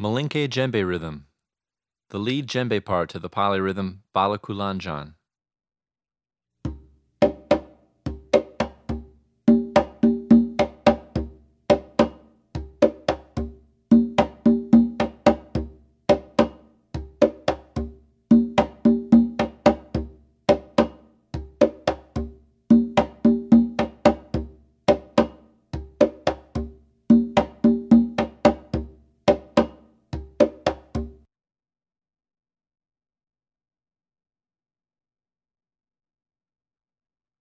Malinke djembe rhythm, the lead djembe part to the polyrhythm balakulanjan.